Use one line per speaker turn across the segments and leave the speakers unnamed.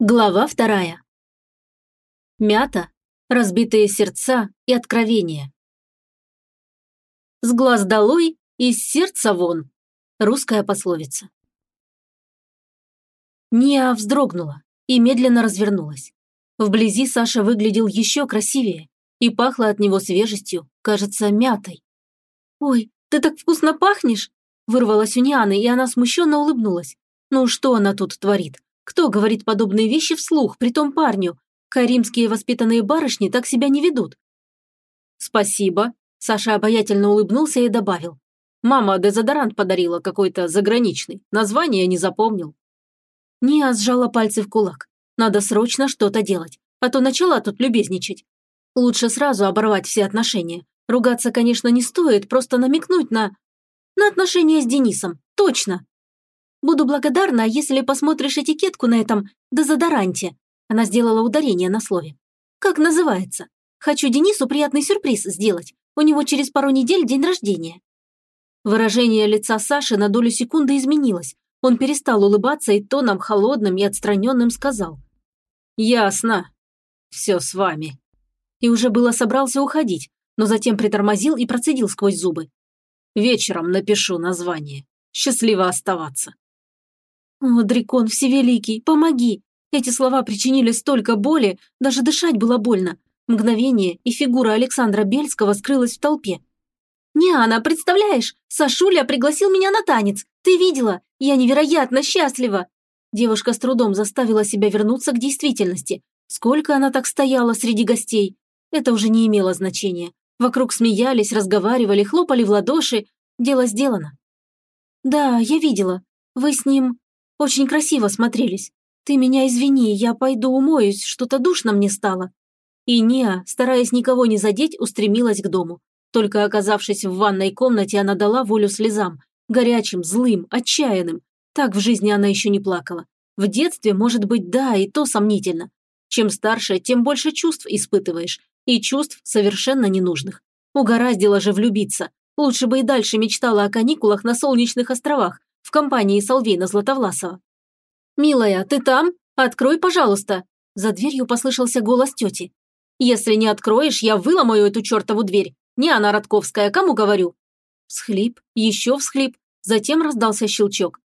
Глава вторая. Мята, разбитые сердца и откровения. С глаз долой, из сердца вон. Русская пословица. Ния вздрогнула и медленно развернулась. Вблизи Саша выглядел еще красивее и пахло от него свежестью, кажется, мятой. «Ой, ты так вкусно пахнешь!» Вырвалась у Нианы, и она смущенно улыбнулась. Ну что она тут творит? Кто говорит подобные вещи вслух, при том парню? Каримские воспитанные барышни так себя не ведут. «Спасибо», – Саша обаятельно улыбнулся и добавил. «Мама дезодорант подарила какой-то заграничный. Название не запомнил». Ния сжала пальцы в кулак. Надо срочно что-то делать, а то начала тут любезничать. Лучше сразу оборвать все отношения. Ругаться, конечно, не стоит, просто намекнуть на... На отношения с Денисом. Точно. Буду благодарна, если посмотришь этикетку на этом дезодоранте». Она сделала ударение на слове. «Как называется? Хочу Денису приятный сюрприз сделать. У него через пару недель день рождения». Выражение лица Саши на долю секунды изменилось. Он перестал улыбаться и тоном холодным и отстраненным сказал. «Ясно. Все с вами». И уже было собрался уходить, но затем притормозил и процедил сквозь зубы. «Вечером напишу название. Счастливо оставаться». «О, Дракон Всевеликий, помоги!» Эти слова причинили столько боли, даже дышать было больно. Мгновение, и фигура Александра Бельского скрылась в толпе. «Ниана, представляешь, Сашуля пригласил меня на танец. Ты видела? Я невероятно счастлива!» Девушка с трудом заставила себя вернуться к действительности. Сколько она так стояла среди гостей? Это уже не имело значения. Вокруг смеялись, разговаривали, хлопали в ладоши. Дело сделано. «Да, я видела. Вы с ним...» Очень красиво смотрелись. Ты меня извини, я пойду умоюсь, что-то душно мне стало». И Ниа, стараясь никого не задеть, устремилась к дому. Только оказавшись в ванной комнате, она дала волю слезам. Горячим, злым, отчаянным. Так в жизни она еще не плакала. В детстве, может быть, да, и то сомнительно. Чем старше, тем больше чувств испытываешь. И чувств совершенно ненужных. Угораздило же влюбиться. Лучше бы и дальше мечтала о каникулах на солнечных островах, в компании Салвейна Златовласова. «Милая, ты там? Открой, пожалуйста!» За дверью послышался голос тети. «Если не откроешь, я выломаю эту чертову дверь. Не она Родковская, кому говорю?» Всхлип, еще всхлип, затем раздался щелчок.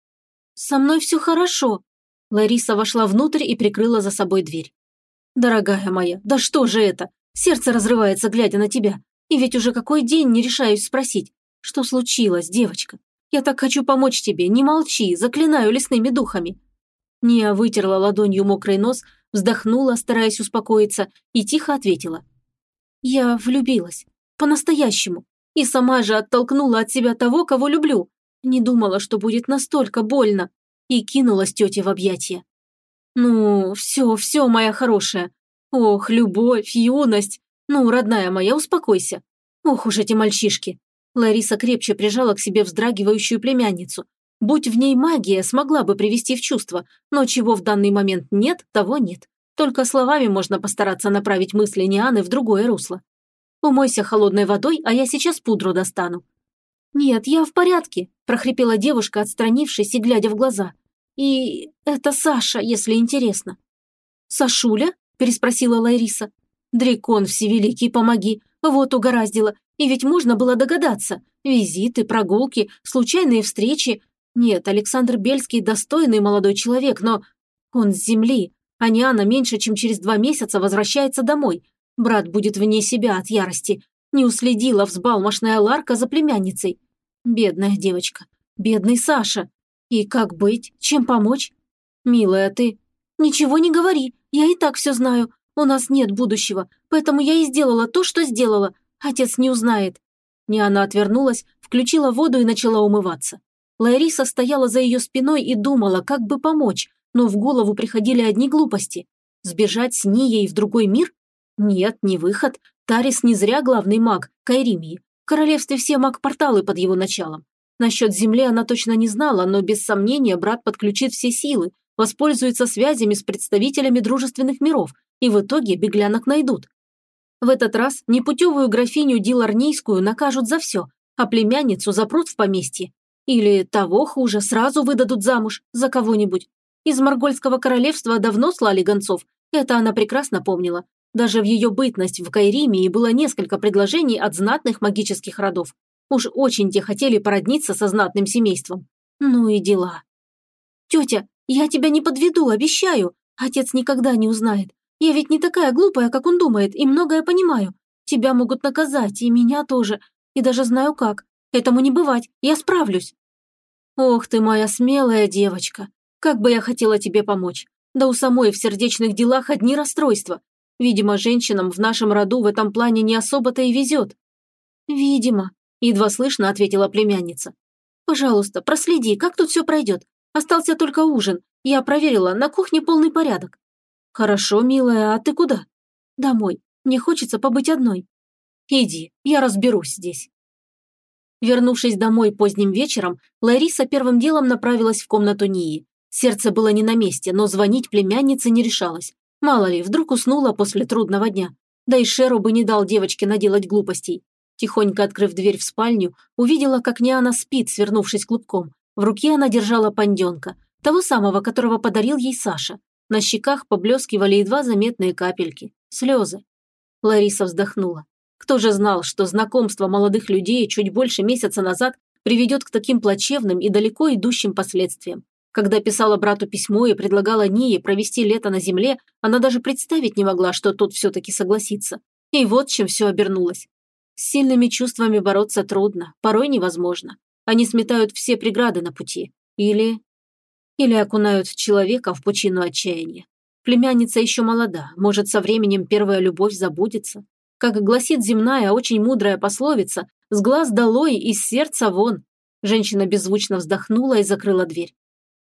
«Со мной все хорошо». Лариса вошла внутрь и прикрыла за собой дверь. «Дорогая моя, да что же это? Сердце разрывается, глядя на тебя. И ведь уже какой день не решаюсь спросить, что случилось, девочка? Я так хочу помочь тебе, не молчи, заклинаю лесными духами». Ния вытерла ладонью мокрый нос, вздохнула, стараясь успокоиться, и тихо ответила. «Я влюбилась. По-настоящему. И сама же оттолкнула от себя того, кого люблю. Не думала, что будет настолько больно. И кинулась тете в объятия. Ну, все, все, моя хорошая. Ох, любовь, юность. Ну, родная моя, успокойся. Ох уж эти мальчишки. Лариса крепче прижала к себе вздрагивающую племянницу. Будь в ней магия, смогла бы привести в чувство, но чего в данный момент нет, того нет. Только словами можно постараться направить мысли Нианы в другое русло. Умойся холодной водой, а я сейчас пудру достану. «Нет, я в порядке», – прохрипела девушка, отстранившись и глядя в глаза. «И это Саша, если интересно». «Сашуля?» – переспросила Лариса. «Дракон всевеликий, помоги. Вот угораздило. И ведь можно было догадаться. Визиты, прогулки, случайные встречи. Нет, Александр Бельский достойный молодой человек, но он с земли. А Ниана меньше, чем через два месяца возвращается домой. Брат будет вне себя от ярости. Не уследила взбалмошная Ларка за племянницей. Бедная девочка. Бедный Саша. И как быть? Чем помочь? Милая, ты... Ничего не говори. Я и так все знаю. У нас нет будущего. Поэтому я и сделала то, что сделала. Отец не узнает». Ниана отвернулась, включила воду и начала умываться. Лариса стояла за ее спиной и думала, как бы помочь, но в голову приходили одни глупости. Сбежать с Нией в другой мир? Нет, не выход. Тарис не зря главный маг Кайримии. В королевстве все маг-порталы под его началом. Насчет земли она точно не знала, но без сомнения брат подключит все силы, воспользуется связями с представителями дружественных миров, и в итоге беглянок найдут. В этот раз непутевую графиню Диларнейскую накажут за все, а племянницу запрут в поместье. Или того хуже, сразу выдадут замуж за кого-нибудь. Из Маргольского королевства давно слали гонцов. Это она прекрасно помнила. Даже в ее бытность в Кайримии было несколько предложений от знатных магических родов. Уж очень те хотели породниться со знатным семейством. Ну и дела. «Тетя, я тебя не подведу, обещаю. Отец никогда не узнает. Я ведь не такая глупая, как он думает, и многое понимаю. Тебя могут наказать, и меня тоже. И даже знаю как. Этому не бывать, я справлюсь». «Ох ты моя смелая девочка. Как бы я хотела тебе помочь. Да у самой в сердечных делах одни расстройства. Видимо, женщинам в нашем роду в этом плане не особо-то и везет». «Видимо», – едва слышно ответила племянница. «Пожалуйста, проследи, как тут все пройдет. Остался только ужин. Я проверила, на кухне полный порядок». «Хорошо, милая, а ты куда?» «Домой. Мне хочется побыть одной». «Иди, я разберусь здесь». Вернувшись домой поздним вечером, Лариса первым делом направилась в комнату Нии. Сердце было не на месте, но звонить племяннице не решалась. Мало ли, вдруг уснула после трудного дня. Да и Шеру бы не дал девочке наделать глупостей. Тихонько открыв дверь в спальню, увидела, как Ниана спит, свернувшись клубком. В руке она держала панденка, того самого, которого подарил ей Саша. На щеках поблескивали едва заметные капельки. Слезы. Лариса вздохнула. Кто же знал, что знакомство молодых людей чуть больше месяца назад приведет к таким плачевным и далеко идущим последствиям? Когда писала брату письмо и предлагала Ние провести лето на земле, она даже представить не могла, что тот все-таки согласится. И вот чем все обернулось. С сильными чувствами бороться трудно, порой невозможно. Они сметают все преграды на пути. Или... Или окунают человека в пучину отчаяния. Племянница еще молода, может, со временем первая любовь забудется. Как гласит земная, очень мудрая пословица, с глаз долой, из сердца вон. Женщина беззвучно вздохнула и закрыла дверь.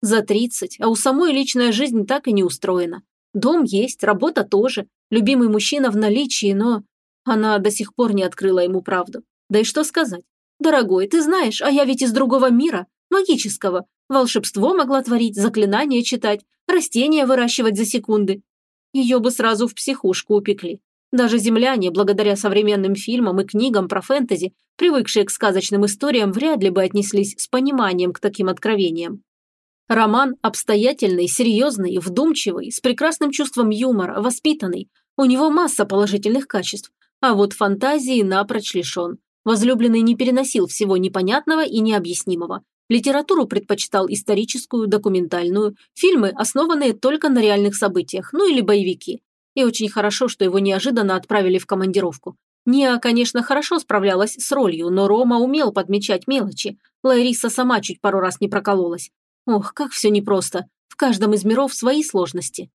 За тридцать, а у самой личная жизнь так и не устроена. Дом есть, работа тоже, любимый мужчина в наличии, но... Она до сих пор не открыла ему правду. Да и что сказать? Дорогой, ты знаешь, а я ведь из другого мира, магического. Волшебство могла творить, заклинания читать, растения выращивать за секунды. Ее бы сразу в психушку упекли. Даже земляне, благодаря современным фильмам и книгам про фэнтези, привыкшие к сказочным историям, вряд ли бы отнеслись с пониманием к таким откровениям. Роман обстоятельный, серьезный, вдумчивый, с прекрасным чувством юмора, воспитанный. У него масса положительных качеств. А вот фантазии напрочь лишен. Возлюбленный не переносил всего непонятного и необъяснимого. Литературу предпочитал историческую, документальную, фильмы, основанные только на реальных событиях, ну или боевики. И очень хорошо, что его неожиданно отправили в командировку. Ния, конечно, хорошо справлялась с ролью, но Рома умел подмечать мелочи. Лариса сама чуть пару раз не прокололась. Ох, как все непросто. В каждом из миров свои сложности.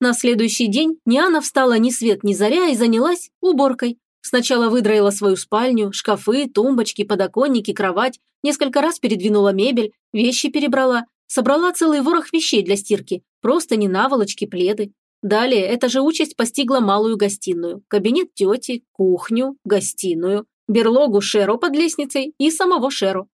На следующий день Ниана встала ни свет ни заря и занялась уборкой. Сначала выдроила свою спальню, шкафы, тумбочки, подоконники, кровать, несколько раз передвинула мебель, вещи перебрала, собрала целый ворох вещей для стирки, просто не наволочки, пледы. Далее эта же участь постигла малую гостиную, кабинет тети, кухню, гостиную, берлогу Шеру под лестницей и самого Шеру.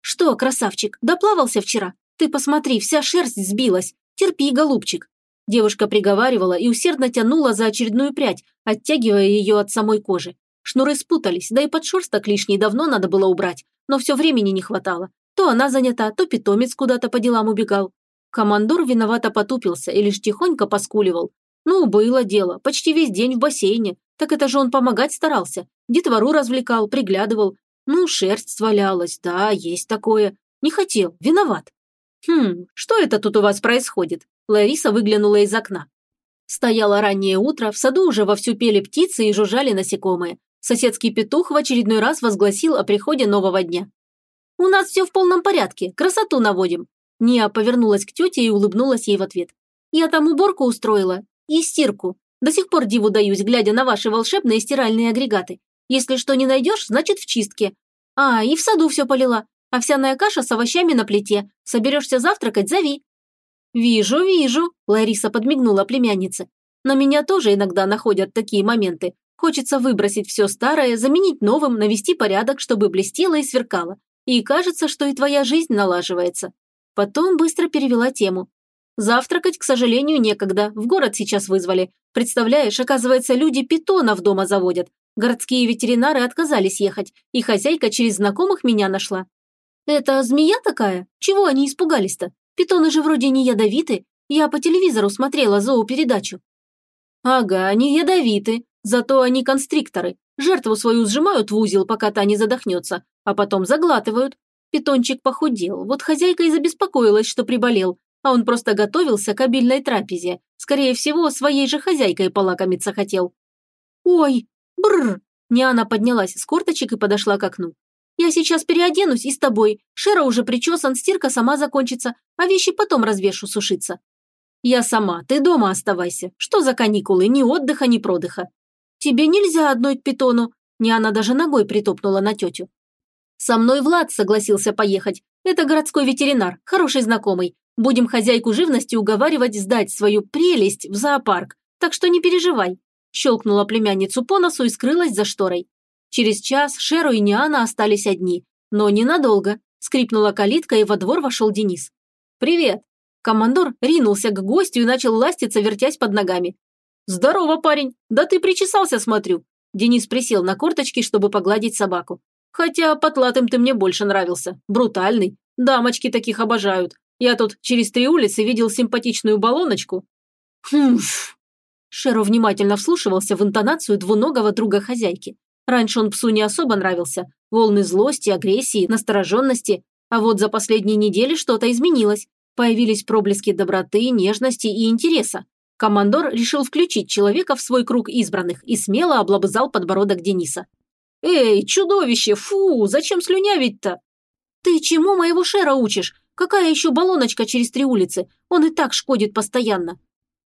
«Что, красавчик, доплавался вчера? Ты посмотри, вся шерсть сбилась. Терпи, голубчик». Девушка приговаривала и усердно тянула за очередную прядь, оттягивая ее от самой кожи. Шнуры спутались, да и подшерсток лишний давно надо было убрать, но все времени не хватало. То она занята, то питомец куда-то по делам убегал. Командор виновато потупился и лишь тихонько поскуливал. Ну, было дело, почти весь день в бассейне. Так это же он помогать старался. Детвору развлекал, приглядывал, ну, шерсть свалялась, да, есть такое. Не хотел, виноват. Хм, что это тут у вас происходит? Лариса выглянула из окна. Стояло раннее утро, в саду уже вовсю пели птицы и жужжали насекомые. Соседский петух в очередной раз возгласил о приходе нового дня. «У нас все в полном порядке, красоту наводим». Ния повернулась к тете и улыбнулась ей в ответ. «Я там уборку устроила и стирку. До сих пор диву даюсь, глядя на ваши волшебные стиральные агрегаты. Если что не найдешь, значит в чистке. А, и в саду все полила. Овсяная каша с овощами на плите. Соберешься завтракать, зови». «Вижу, вижу», – Лариса подмигнула племяннице. «На меня тоже иногда находят такие моменты. Хочется выбросить все старое, заменить новым, навести порядок, чтобы блестело и сверкало. И кажется, что и твоя жизнь налаживается». Потом быстро перевела тему. Завтракать, к сожалению, некогда. В город сейчас вызвали. Представляешь, оказывается, люди питонов дома заводят. Городские ветеринары отказались ехать, и хозяйка через знакомых меня нашла. «Это змея такая? Чего они испугались-то? Питоны же вроде не ядовиты. Я по телевизору смотрела зоопередачу». «Ага, они ядовиты, зато они констрикторы. Жертву свою сжимают в узел, пока та не задохнется, а потом заглатывают. Питончик похудел, вот хозяйка и забеспокоилась, что приболел, а он просто готовился к обильной трапезе. Скорее всего, своей же хозяйкой полакомиться хотел. «Ой, бррр!» Ниана поднялась с корточек и подошла к окну. «Я сейчас переоденусь и с тобой. Шера уже причесан, стирка сама закончится, а вещи потом развешу сушиться». «Я сама, ты дома оставайся. Что за каникулы, ни отдыха, ни продыха?» «Тебе нельзя одной к питону», Ниана даже ногой притопнула на тетю. «Со мной Влад согласился поехать. Это городской ветеринар, хороший знакомый. Будем хозяйку живности уговаривать сдать свою прелесть в зоопарк, так что не переживай». Щелкнула племянницу по носу и скрылась за шторой. Через час Шеру и Ниана остались одни, но ненадолго. Скрипнула калитка, и во двор вошел Денис. «Привет!» Командор ринулся к гостю и начал ластиться, вертясь под ногами. «Здорово, парень! Да ты причесался, смотрю!» Денис присел на корточки, чтобы погладить собаку. «Хотя потлатым ты мне больше нравился. Брутальный. Дамочки таких обожают. Я тут через три улицы видел симпатичную баллоночку». «Хм...» Шеро внимательно вслушивался в интонацию двуногого друга хозяйки. Раньше он псу не особо нравился. Волны злости, агрессии, настороженности. А вот за последние недели что-то изменилось. Появились проблески доброты, нежности и интереса. Командор решил включить человека в свой круг избранных и смело облобызал подбородок Дениса. «Эй, чудовище, фу, зачем слюнявить-то?» «Ты чему моего шера учишь? Какая еще баллоночка через три улицы? Он и так шкодит постоянно».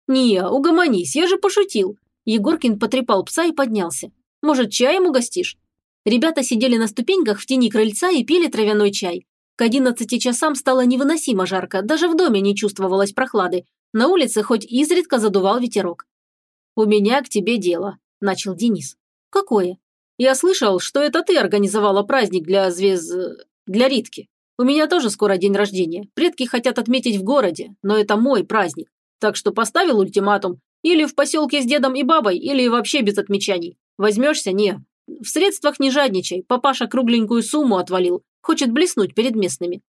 «Не, угомонись, я же пошутил». Егоркин потрепал пса и поднялся. Может, чаем угостишь?» Ребята сидели на ступеньках в тени крыльца и пили травяной чай. К одиннадцати часам стало невыносимо жарко, даже в доме не чувствовалось прохлады. На улице хоть изредка задувал ветерок. «У меня к тебе дело», – начал Денис. «Какое?» «Я слышал, что это ты организовала праздник для звез... для Ритки. У меня тоже скоро день рождения. Предки хотят отметить в городе, но это мой праздник. Так что поставил ультиматум. Или в поселке с дедом и бабой, или вообще без отмечаний. Возьмешься? Не. В средствах не жадничай. Папаша кругленькую сумму отвалил. Хочет блеснуть перед местными.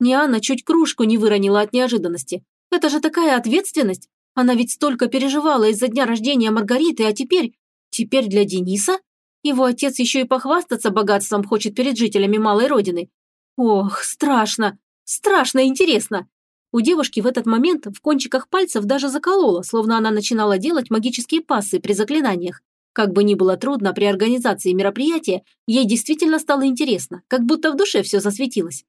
Ниана чуть кружку не выронила от неожиданности. Это же такая ответственность. Она ведь столько переживала из-за дня рождения Маргариты, а теперь... Теперь для Дениса? Его отец еще и похвастаться богатством хочет перед жителями малой родины. Ох, страшно. Страшно интересно. У девушки в этот момент в кончиках пальцев даже закололо, словно она начинала делать магические пассы при заклинаниях. Как бы ни было трудно при организации мероприятия, ей действительно стало интересно, как будто в душе все засветилось.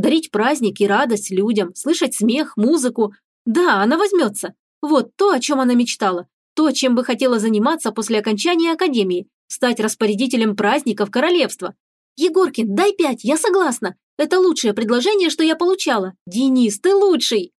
Дарить праздник и радость людям, слышать смех, музыку. Да, она возьмется. Вот то, о чем она мечтала. То, чем бы хотела заниматься после окончания академии. Стать распорядителем праздников королевства. Егоркин, дай пять, я согласна. Это лучшее предложение, что я получала. Денис, ты лучший.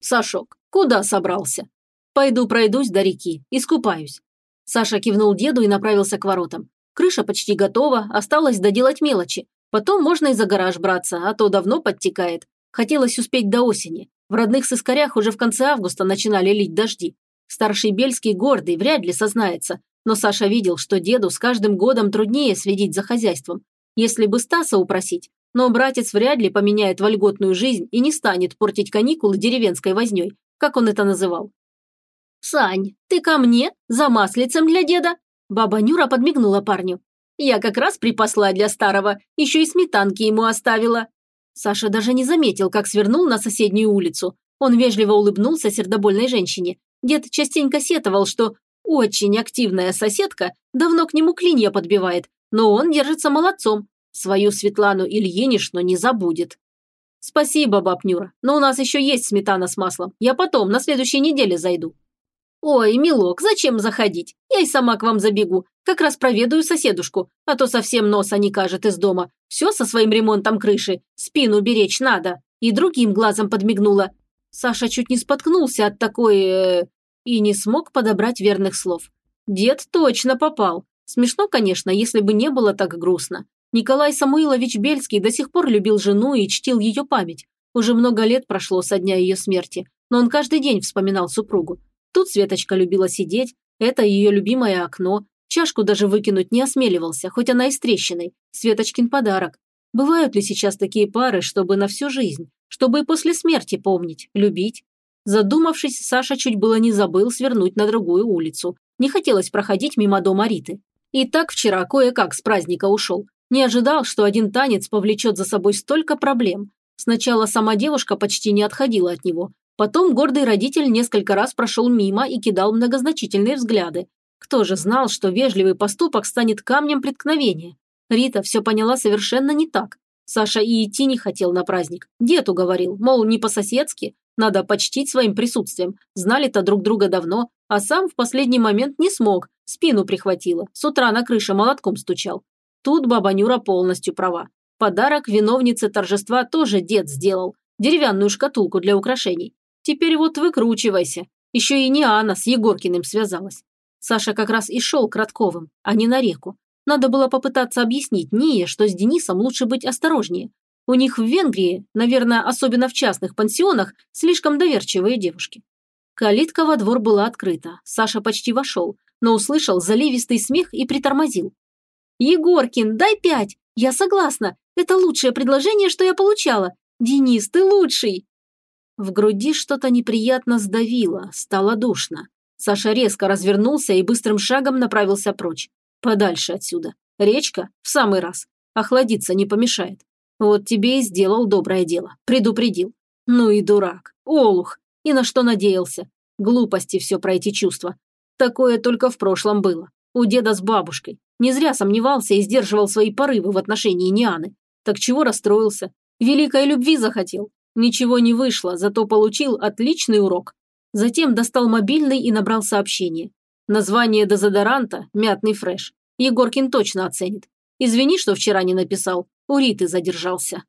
Сашок, куда собрался? Пойду пройдусь до реки, искупаюсь. Саша кивнул деду и направился к воротам. Крыша почти готова, осталось доделать мелочи. Потом можно и за гараж браться, а то давно подтекает. Хотелось успеть до осени. В родных сыскарях уже в конце августа начинали лить дожди. Старший Бельский гордый, вряд ли сознается. Но Саша видел, что деду с каждым годом труднее следить за хозяйством. Если бы Стаса упросить, но братец вряд ли поменяет вольготную жизнь и не станет портить каникулы деревенской вознёй, как он это называл. «Сань, ты ко мне? За маслицем для деда?» Баба Нюра подмигнула парню. «Я как раз припасла для старого, еще и сметанки ему оставила». Саша даже не заметил, как свернул на соседнюю улицу. Он вежливо улыбнулся сердобольной женщине. Дед частенько сетовал, что очень активная соседка давно к нему клинья подбивает, но он держится молодцом. Свою Светлану Ильинишну не забудет. «Спасибо, баб Нюра, но у нас еще есть сметана с маслом. Я потом, на следующей неделе зайду». «Ой, милок, зачем заходить? Я и сама к вам забегу. Как раз проведаю соседушку, а то совсем носа не кажет из дома. Все со своим ремонтом крыши. Спину беречь надо». И другим глазом подмигнула. Саша чуть не споткнулся от такой... Э, и не смог подобрать верных слов. Дед точно попал. Смешно, конечно, если бы не было так грустно. Николай Самуилович Бельский до сих пор любил жену и чтил ее память. Уже много лет прошло со дня ее смерти, но он каждый день вспоминал супругу. Тут Светочка любила сидеть, это ее любимое окно, чашку даже выкинуть не осмеливался, хоть она и с трещиной. Светочкин подарок. Бывают ли сейчас такие пары, чтобы на всю жизнь, чтобы и после смерти помнить, любить? Задумавшись, Саша чуть было не забыл свернуть на другую улицу. Не хотелось проходить мимо дома Риты. И так вчера кое-как с праздника ушел. Не ожидал, что один танец повлечет за собой столько проблем. Сначала сама девушка почти не отходила от него. Потом гордый родитель несколько раз прошел мимо и кидал многозначительные взгляды. Кто же знал, что вежливый поступок станет камнем преткновения? Рита все поняла совершенно не так. Саша и идти не хотел на праздник. Дед уговорил, мол, не по-соседски, надо почтить своим присутствием. Знали-то друг друга давно, а сам в последний момент не смог, спину прихватило, с утра на крыше молотком стучал. Тут баба Нюра полностью права. Подарок виновнице торжества тоже дед сделал. Деревянную шкатулку для украшений. Теперь вот выкручивайся. Еще и не Анна с Егоркиным связалась. Саша как раз и шел к Радковым, а не на реку. Надо было попытаться объяснить Ние, что с Денисом лучше быть осторожнее. У них в Венгрии, наверное, особенно в частных пансионах, слишком доверчивые девушки. Калитка во двор была открыта. Саша почти вошел, но услышал заливистый смех и притормозил. «Егоркин, дай пять! Я согласна! Это лучшее предложение, что я получала! Денис, ты лучший!» В груди что-то неприятно сдавило, стало душно. Саша резко развернулся и быстрым шагом направился прочь. Подальше отсюда. Речка в самый раз. Охладиться не помешает. Вот тебе и сделал доброе дело. Предупредил. Ну и дурак. Олух. И на что надеялся. Глупости все про эти чувства. Такое только в прошлом было. У деда с бабушкой. Не зря сомневался и сдерживал свои порывы в отношении Нианы. Так чего расстроился? Великой любви захотел. Ничего не вышло, зато получил отличный урок. Затем достал мобильный и набрал сообщение. Название дезодоранта – мятный фреш. Егоркин точно оценит. Извини, что вчера не написал. У Риты задержался.